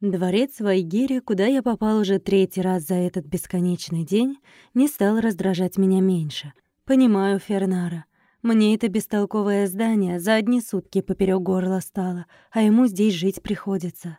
Дворец Вайгири, куда я попал уже третий раз за этот бесконечный день, не стал раздражать меня меньше. Понимаю Фернара. Мне это бестолковое здание за одни сутки поперек горла стало, а ему здесь жить приходится.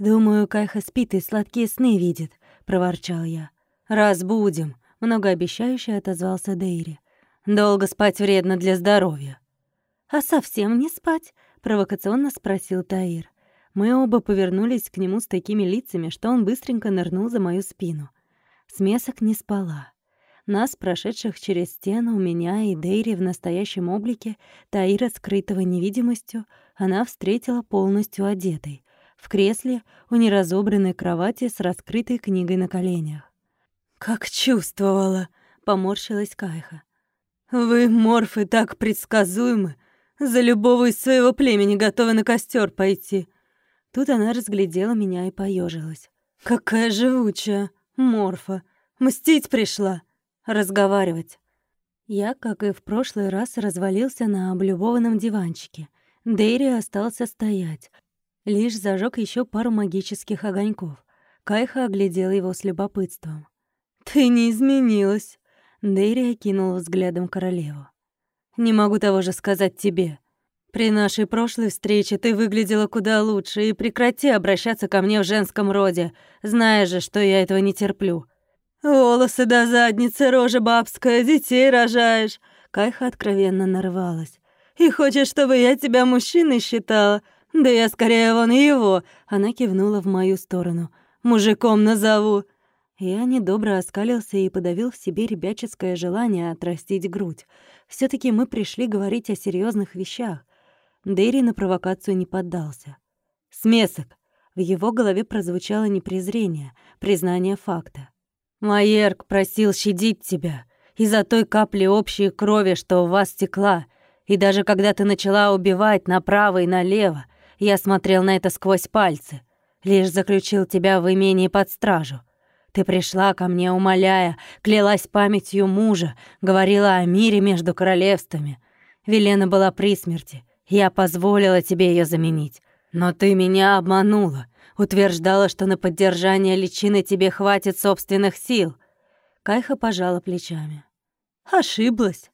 «Думаю, Кайха спит и сладкие сны видит», — проворчал я. «Разбудим», — многообещающе отозвался Дейри. «Долго спать вредно для здоровья». «А совсем не спать?» — провокационно спросил Таир. Мы оба повернулись к нему с такими лицами, что он быстренько нырнул за мою спину. Смесок не спала. Нас, прошедших через стену, меня и Дейри в настоящем облике, Таира, скрытого невидимостью, она встретила полностью одетой, в кресле у неразобранной кровати с раскрытой книгой на коленях. «Как чувствовала!» — поморщилась Кайха. «Вы, морфы, так предсказуемы! За любого из своего племени готовы на костер пойти!» Тут она разглядела меня и поежилась. «Какая живучая! Морфа! Мстить пришла! Разговаривать!» Я, как и в прошлый раз, развалился на облюбованном диванчике. Дэйри остался стоять. Лишь зажег еще пару магических огоньков. Кайха оглядела его с любопытством. «Ты не изменилась!» Дэйри окинула взглядом королеву. «Не могу того же сказать тебе. При нашей прошлой встрече ты выглядела куда лучше, и прекрати обращаться ко мне в женском роде, зная же, что я этого не терплю. Волосы до задницы, рожа бабская, детей рожаешь. Кайха откровенно нарывалась. И хочешь, чтобы я тебя мужчиной считала? Да я скорее вон его. Она кивнула в мою сторону. Мужиком назову. Я недобро оскалился и подавил в себе ребяческое желание отрастить грудь. все таки мы пришли говорить о серьезных вещах. Дэри на провокацию не поддался. «Смесок!» В его голове прозвучало не презрение, признание факта. «Майерк просил щадить тебя из-за той капли общей крови, что у вас текла, и даже когда ты начала убивать направо и налево, я смотрел на это сквозь пальцы, лишь заключил тебя в имении под стражу. Ты пришла ко мне, умоляя, клялась памятью мужа, говорила о мире между королевствами. Велена была при смерти, я позволила тебе ее заменить, но ты меня обманула, утверждала, что на поддержание личины тебе хватит собственных сил. Кайха пожала плечами. Ошиблась.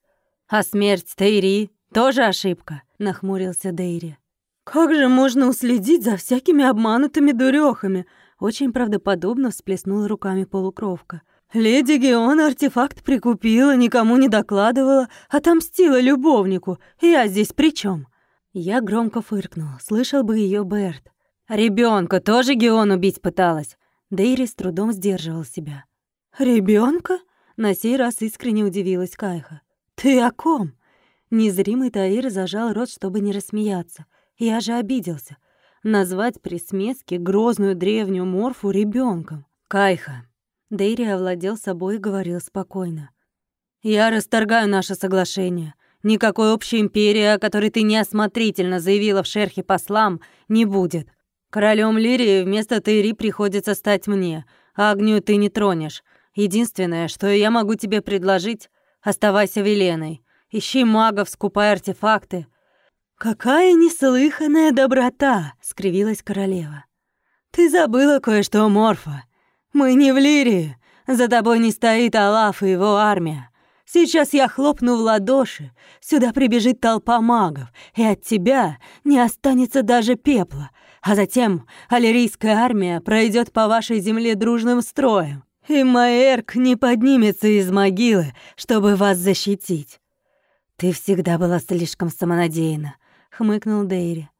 А смерть Тейри тоже ошибка, нахмурился Дейри. Как же можно уследить за всякими обманутыми дурехами? Очень правдоподобно всплеснула руками полукровка. Леди Геон артефакт прикупила, никому не докладывала, отомстила любовнику. Я здесь при чем? Я громко фыркнул. Слышал бы ее Берт. Ребенка тоже Геон убить пыталась. Дейри с трудом сдерживал себя. Ребенка? На сей раз искренне удивилась Кайха. «Ты о ком?» Незримый Таир зажал рот, чтобы не рассмеяться. Я же обиделся. Назвать при смеске грозную древнюю морфу ребенком. «Кайха». Дейри овладел собой и говорил спокойно. «Я расторгаю наше соглашение. Никакой общей империи, о которой ты неосмотрительно заявила в шерхе послам, не будет. Королем Лирии вместо Тейри приходится стать мне, а огню ты не тронешь. Единственное, что я могу тебе предложить, оставайся Веленой. Ищи магов, скупай артефакты». «Какая неслыханная доброта!» — скривилась королева. «Ты забыла кое-что, Морфа. Мы не в Лирии. За тобой не стоит Алаф и его армия. Сейчас я хлопну в ладоши, сюда прибежит толпа магов, и от тебя не останется даже пепла, а затем аллерийская армия пройдет по вашей земле дружным строем, и Маэрк не поднимется из могилы, чтобы вас защитить. Ты всегда была слишком самонадеянна, хмыкнул Дейри.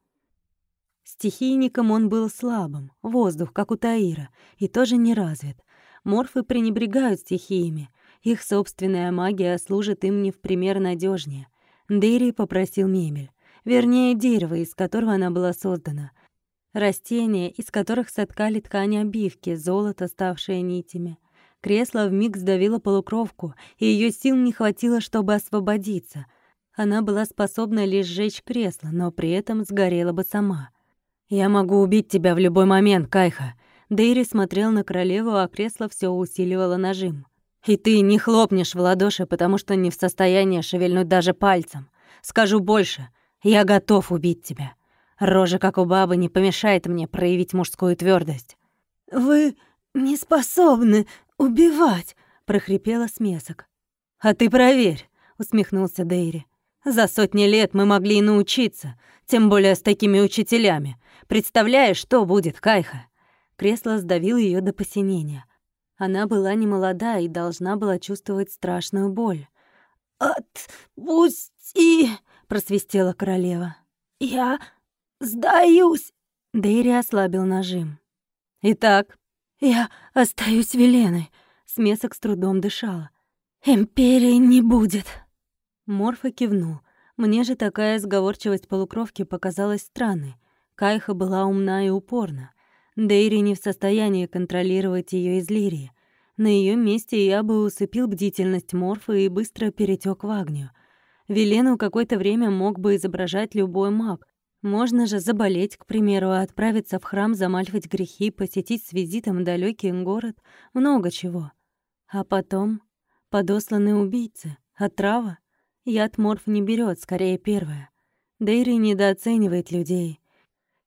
Стихийником он был слабым, воздух, как у Таира, и тоже не развит. Морфы пренебрегают стихиями, их собственная магия служит им не в пример надежнее. Дэри попросил мебель, вернее, дерево, из которого она была создана. Растения, из которых соткали ткани обивки, золото, ставшее нитями. Кресло вмиг сдавило полукровку, и ее сил не хватило, чтобы освободиться. Она была способна лишь сжечь кресло, но при этом сгорела бы сама. «Я могу убить тебя в любой момент, Кайха!» Дейри смотрел на королеву, а кресло все усиливало нажим. И ты не хлопнешь в ладоши, потому что не в состоянии шевельнуть даже пальцем. Скажу больше, я готов убить тебя. Рожа, как у бабы, не помешает мне проявить мужскую твердость. «Вы не способны убивать!» — прохрипела смесок. «А ты проверь!» — усмехнулся Дейри. «За сотни лет мы могли и научиться, тем более с такими учителями. Представляешь, что будет, Кайха?» Кресло сдавило ее до посинения. Она была не молода и должна была чувствовать страшную боль. «Отпусти!» — просвистела королева. «Я сдаюсь!» Дейри ослабил нажим. «Итак, я остаюсь Веленой», — смесок с трудом дышала. «Империи не будет». Морфа кивнул. Мне же такая сговорчивость полукровки показалась странной. Кайха была умна и упорна. Дейри не в состоянии контролировать ее излирие. На ее месте я бы усыпил бдительность Морфа и быстро перетек в Агнию. Велену какое-то время мог бы изображать любой маг. Можно же заболеть, к примеру, отправиться в храм, замаливать грехи, посетить с визитом далекий город, много чего. А потом подосланные убийцы, отрава. Яд Морф не берет, скорее первое. Дейри недооценивает людей.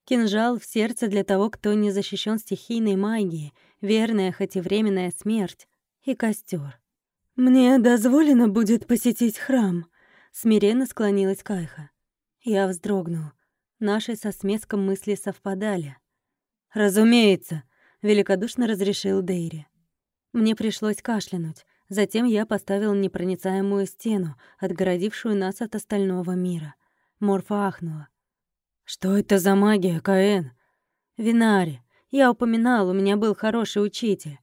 Кинжал в сердце для того, кто не защищен стихийной магией, верная, хоть и временная смерть, и костер. «Мне дозволено будет посетить храм», — смиренно склонилась Кайха. Я вздрогнул. Наши со смеском мысли совпадали. «Разумеется», — великодушно разрешил Дейри. Мне пришлось кашлянуть. Затем я поставил непроницаемую стену, отгородившую нас от остального мира. Морфа ахнула. «Что это за магия, Каэн?» «Винари. Я упоминал, у меня был хороший учитель».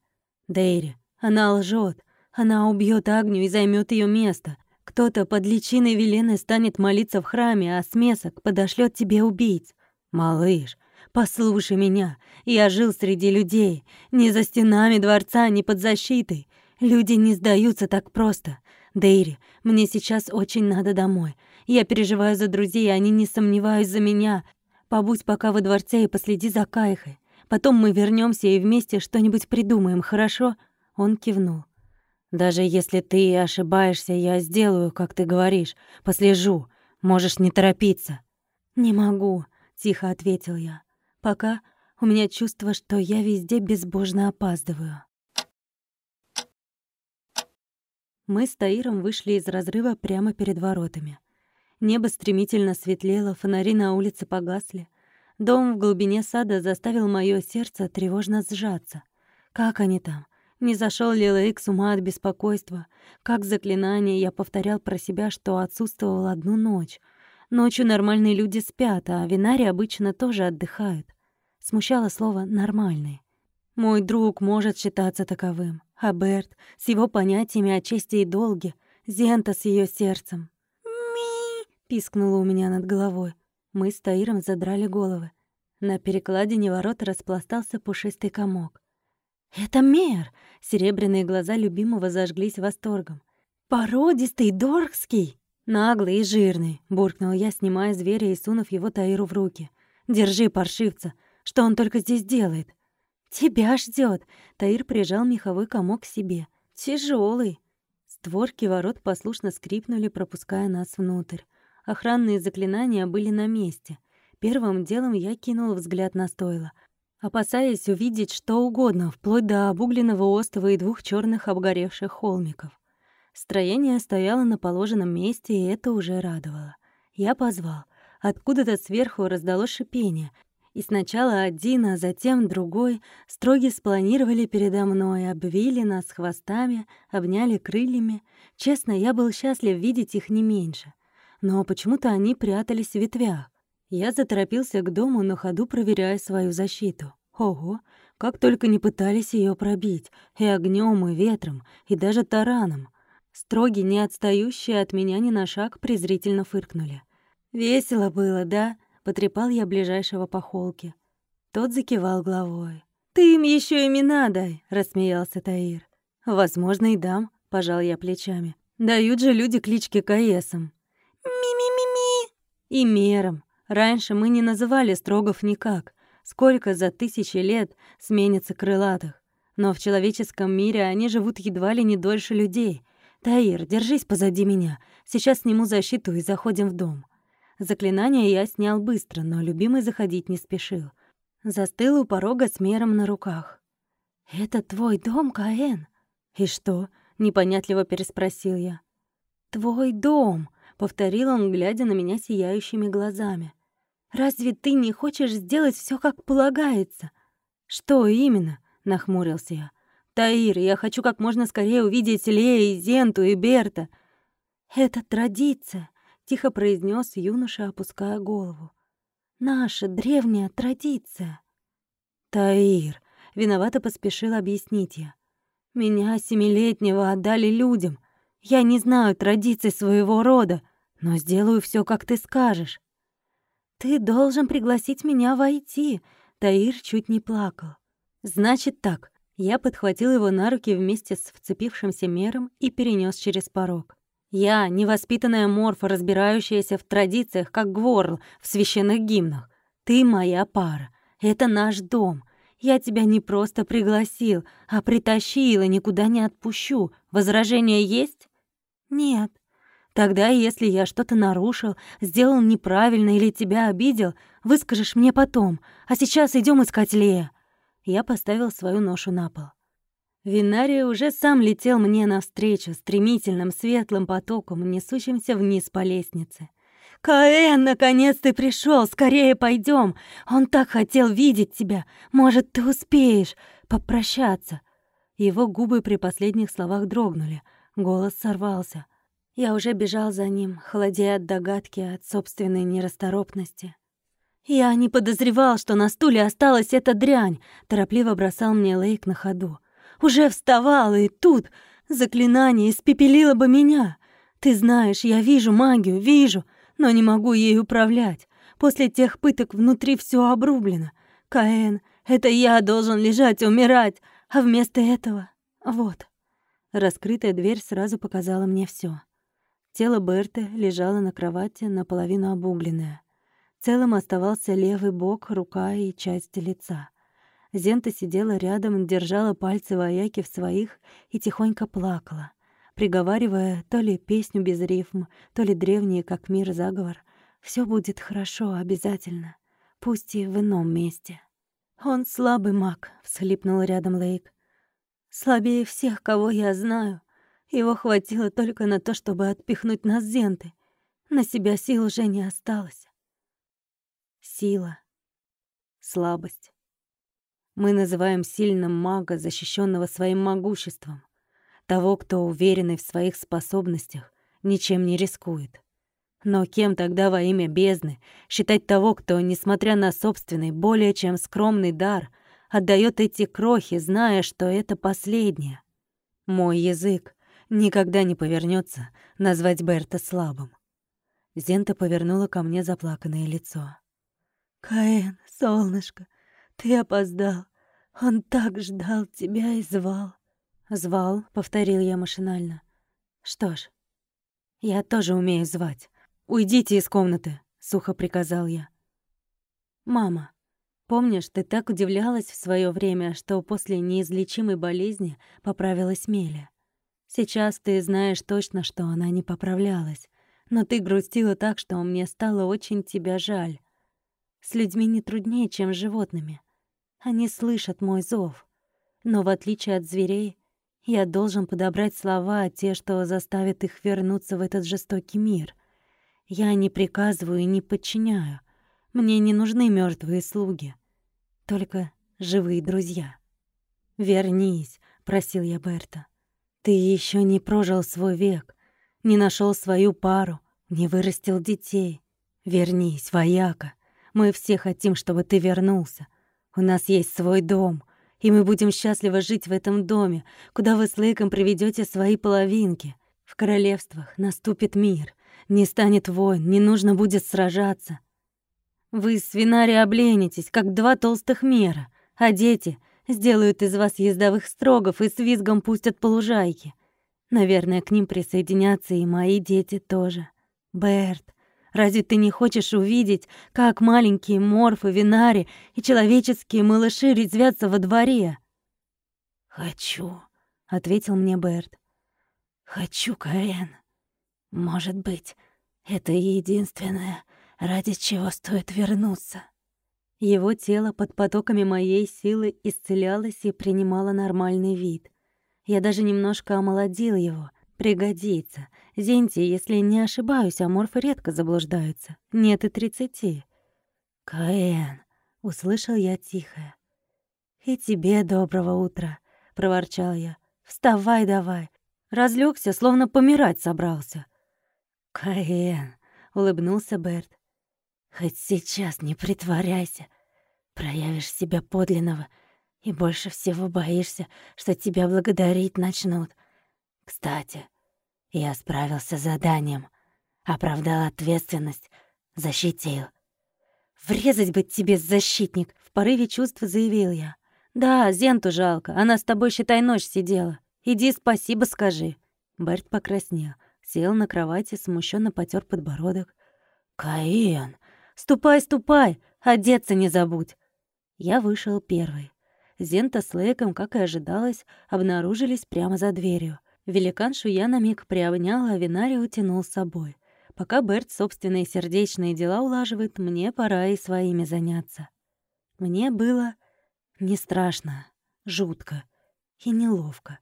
«Дейри. Она лжет. Она убьет Агню и займет ее место. Кто-то под личиной Велены станет молиться в храме, а смесок подошлет тебе убийц. Малыш, послушай меня. Я жил среди людей. Не за стенами дворца, не под защитой. Люди не сдаются так просто. Дейри, мне сейчас очень надо домой. Я переживаю за друзей, они не сомневаются за меня. Побудь пока во дворце и последи за Кайхой. Потом мы вернемся и вместе что-нибудь придумаем, хорошо?» Он кивнул. «Даже если ты ошибаешься, я сделаю, как ты говоришь. Послежу. Можешь не торопиться». «Не могу», — тихо ответил я. «Пока у меня чувство, что я везде безбожно опаздываю». Мы с Таиром вышли из разрыва прямо перед воротами. Небо стремительно светлело, фонари на улице погасли. Дом в глубине сада заставил моё сердце тревожно сжаться. Как они там? Не зашёл ли Лейк с ума от беспокойства? Как заклинание я повторял про себя, что отсутствовал одну ночь. Ночью нормальные люди спят, а винари обычно тоже отдыхают. Смущало слово «нормальный». Мой друг может считаться таковым. А Берт с его понятиями о чести и долге, Зента с её сердцем пискнуло у меня над головой. Мы с Таиром задрали головы. На перекладине ворот распластался пушистый комок. «Это Мер!» — серебряные глаза любимого зажглись восторгом. «Породистый, доргский!» «Наглый и жирный!» — буркнул я, снимая зверя и сунув его Таиру в руки. «Держи, паршивца! Что он только здесь делает?» «Тебя ждет. Таир прижал меховой комок к себе. Тяжелый. Створки ворот послушно скрипнули, пропуская нас внутрь. Охранные заклинания были на месте. Первым делом я кинул взгляд на стойло, опасаясь увидеть что угодно, вплоть до обугленного остова и двух черных обгоревших холмиков. Строение стояло на положенном месте, и это уже радовало. Я позвал. Откуда-то сверху раздалось шипение, и сначала один, а затем другой строги спланировали передо мной, обвили нас хвостами, обняли крыльями. Честно, я был счастлив видеть их не меньше но почему-то они прятались в ветвях. Я заторопился к дому, на ходу проверяя свою защиту. Ого, как только не пытались ее пробить, и огнем, и ветром, и даже тараном. Строги, не отстающие от меня ни на шаг, презрительно фыркнули. «Весело было, да?» — потрепал я ближайшего по холке. Тот закивал головой. «Ты им еще имена дай!» — рассмеялся Таир. «Возможно, и дам», — пожал я плечами. «Дают же люди клички Каесам и мером. Раньше мы не называли строгов никак. Сколько за тысячи лет сменится крылатых. Но в человеческом мире они живут едва ли не дольше людей. Таир, держись позади меня. Сейчас сниму защиту и заходим в дом. Заклинание я снял быстро, но любимый заходить не спешил. Застыл у порога с мером на руках. «Это твой дом, Каэн?» «И что?» — непонятливо переспросил я. «Твой дом», — повторил он, глядя на меня сияющими глазами. «Разве ты не хочешь сделать все как полагается?» «Что именно?» — нахмурился я. «Таир, я хочу как можно скорее увидеть Лея, Зенту и Берта». «Это традиция», — тихо произнес юноша, опуская голову. «Наша древняя традиция». «Таир», — виновато поспешил объяснить я. «Меня семилетнего отдали людям. Я не знаю традиций своего рода, но сделаю все, как ты скажешь». «Ты должен пригласить меня войти», — Таир чуть не плакал. «Значит так». Я подхватил его на руки вместе с вцепившимся мером и перенес через порог. Я — невоспитанная морфа, разбирающаяся в традициях, как гворл в священных гимнах. Ты моя пара. Это наш дом. Я тебя не просто пригласил, а притащил и никуда не отпущу. Возражения есть? Нет. Тогда, если я что-то нарушил, сделал неправильно или тебя обидел, выскажешь мне потом. А сейчас идем искать Лея. Я поставил свою ношу на пол. Винарий уже сам летел мне навстречу стремительным светлым потоком, несущимся вниз по лестнице. «Каэн, наконец ты пришел! Скорее пойдем! Он так хотел видеть тебя! Может, ты успеешь попрощаться!» Его губы при последних словах дрогнули, голос сорвался. Я уже бежал за ним, холодея от догадки, от собственной нерасторопности. «Я не подозревал, что на стуле осталась эта дрянь», — торопливо бросал мне Лейк на ходу. Уже вставала, и тут заклинание испепелило бы меня. Ты знаешь, я вижу магию, вижу, но не могу ей управлять. После тех пыток внутри все обрублено. Каэн, это я должен лежать умирать, а вместо этого... Вот. Раскрытая дверь сразу показала мне все. Тело Берты лежало на кровати, наполовину обугленное. Целым оставался левый бок, рука и часть лица. Зента сидела рядом, держала пальцы вояки в своих и тихонько плакала, приговаривая то ли песню без рифм, то ли древний, как мир, заговор. Все будет хорошо, обязательно, пусть и в ином месте». «Он слабый маг», — всхлипнул рядом Лейк. «Слабее всех, кого я знаю. Его хватило только на то, чтобы отпихнуть нас Зенты. На себя сил уже не осталось». Сила. Слабость. Мы называем сильным мага, защищенного своим могуществом, того, кто уверенный в своих способностях, ничем не рискует. Но кем тогда во имя бездны считать того, кто, несмотря на собственный, более чем скромный дар, отдает эти крохи, зная, что это последнее? Мой язык никогда не повернется назвать Берта слабым. Зента повернула ко мне заплаканное лицо. «Каэн, солнышко, ты опоздал. Он так ждал тебя и звал. Звал, повторил я машинально. Что ж, я тоже умею звать. Уйдите из комнаты, сухо приказал я. Мама, помнишь, ты так удивлялась в свое время, что после неизлечимой болезни поправилась Меля? Сейчас ты знаешь точно, что она не поправлялась, но ты грустила так, что мне стало очень тебя жаль. С людьми не труднее, чем с животными. Они слышат мой зов. Но в отличие от зверей, я должен подобрать слова, те, что заставят их вернуться в этот жестокий мир. Я не приказываю и не подчиняю. Мне не нужны мертвые слуги, только живые друзья. «Вернись», — просил я Берта. «Ты еще не прожил свой век, не нашел свою пару, не вырастил детей. Вернись, вояка. Мы все хотим, чтобы ты вернулся. У нас есть свой дом, и мы будем счастливо жить в этом доме, куда вы с Лейком приведете свои половинки. В королевствах наступит мир, не станет войн, не нужно будет сражаться. Вы с Винари обленитесь, как два толстых мера, а дети сделают из вас ездовых строгов и с визгом пустят по лужайке. Наверное, к ним присоединятся и мои дети тоже. Берт, Разве ты не хочешь увидеть, как маленькие морфы, винари и человеческие малыши резвятся во дворе?» «Хочу», — ответил мне Берт. «Хочу, Каэн. Может быть, это единственное, ради чего стоит вернуться. Его тело под потоками моей силы исцелялось и принимало нормальный вид. Я даже немножко омолодил его. Пригодится. Зенти, если не ошибаюсь, аморфы редко заблуждаются. Нет и тридцати. «Каэн!» — услышал я тихо. «И тебе доброго утра!» — проворчал я. «Вставай давай!» Разлегся, словно помирать собрался. «Каэн!» — улыбнулся Берт. «Хоть сейчас не притворяйся. Проявишь себя подлинного и больше всего боишься, что тебя благодарить начнут. Кстати, я справился с заданием, оправдал ответственность, защитил. «Врезать бы тебе, защитник!» — в порыве чувств заявил я. «Да, Зенту жалко, она с тобой, считай, ночь сидела. Иди спасибо скажи». Берт покраснел, сел на кровати, смущенно потер подбородок. «Каин!» «Ступай, ступай! Одеться не забудь!» Я вышел первый. Зента с Лейком, как и ожидалось, обнаружились прямо за дверью. Великаншу я на миг приобнял, а Винари утянул с собой. Пока Берт собственные сердечные дела улаживает, мне пора и своими заняться. Мне было не страшно, жутко и неловко.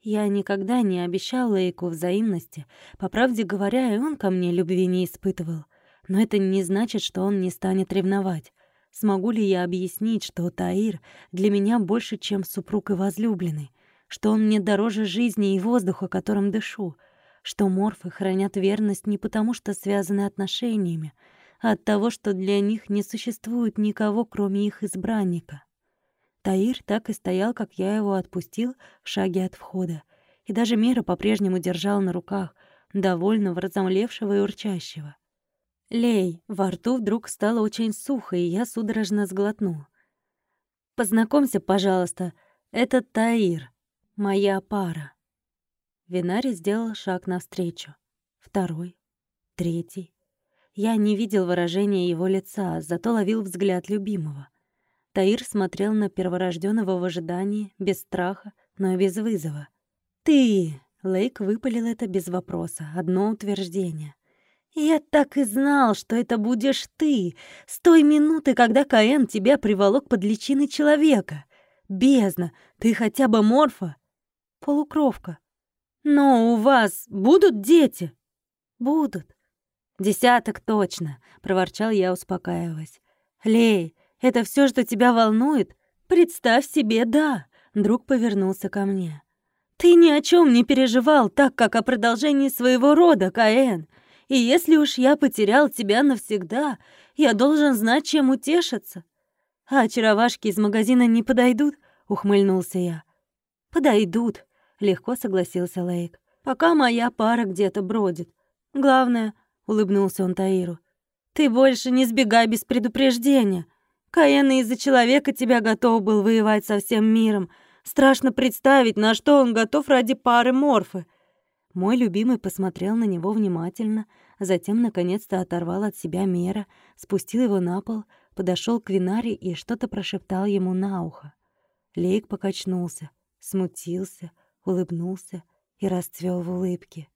Я никогда не обещал Лейку взаимности. По правде говоря, и он ко мне любви не испытывал. Но это не значит, что он не станет ревновать. Смогу ли я объяснить, что Таир для меня больше, чем супруг и возлюбленный, что он мне дороже жизни и воздуха, которым дышу, что морфы хранят верность не потому, что связаны отношениями, а от того, что для них не существует никого, кроме их избранника. Таир так и стоял, как я его отпустил в шаге от входа, и даже Мира по-прежнему держал на руках, довольно разомлевшего и урчащего. «Лей!» Во рту вдруг стало очень сухо, и я судорожно сглотнул. «Познакомься, пожалуйста, это Таир, моя пара». Винари сделал шаг навстречу. Второй, третий. Я не видел выражения его лица, зато ловил взгляд любимого. Таир смотрел на перворожденного в ожидании, без страха, но и без вызова. «Ты!» — Лейк выпалил это без вопроса, одно утверждение. «Я так и знал, что это будешь ты, с той минуты, когда Каэн тебя приволок под личиной человека. Бездна, ты хотя бы морфа?» «Полукровка». «Но у вас будут дети?» «Будут». «Десяток точно», — проворчал я, успокаиваясь. «Лей, это все, что тебя волнует? Представь себе, да». Друг повернулся ко мне. «Ты ни о чем не переживал, так как о продолжении своего рода, Каэн. И если уж я потерял тебя навсегда, я должен знать, чем утешиться. А очаровашки из магазина не подойдут, ухмыльнулся я. Подойдут, легко согласился Лейк. Пока моя пара где-то бродит. Главное, улыбнулся он Таиру. Ты больше не сбегай без предупреждения. Каэн из-за человека тебя готов был воевать со всем миром. Страшно представить, на что он готов ради пары морфы. Мой любимый посмотрел на него внимательно, затем наконец-то оторвал от себя Мера, спустил его на пол, подошел к Винаре и что-то прошептал ему на ухо. Лейк покачнулся, смутился, улыбнулся и расцвел в улыбке.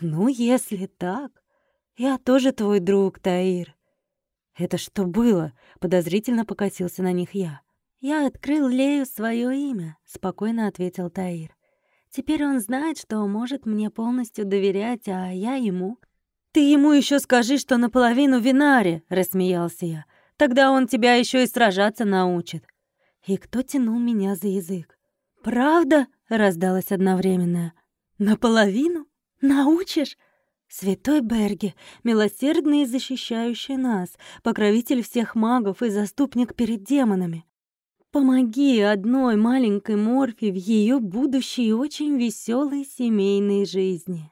«Ну, если так, я тоже твой друг, Таир». «Это что было?» — подозрительно покатился на них я. «Я открыл Лею свое имя», — спокойно ответил Таир. Теперь он знает, что может мне полностью доверять, а я ему. «Ты ему еще скажи, что наполовину винаре!» — рассмеялся я. «Тогда он тебя еще и сражаться научит». И кто тянул меня за язык? «Правда?» — раздалось одновременно. «Наполовину? Научишь?» Святой Берги, милосердный и защищающий нас, покровитель всех магов и заступник перед демонами. Помоги одной маленькой Морфи в ее будущей очень веселой семейной жизни.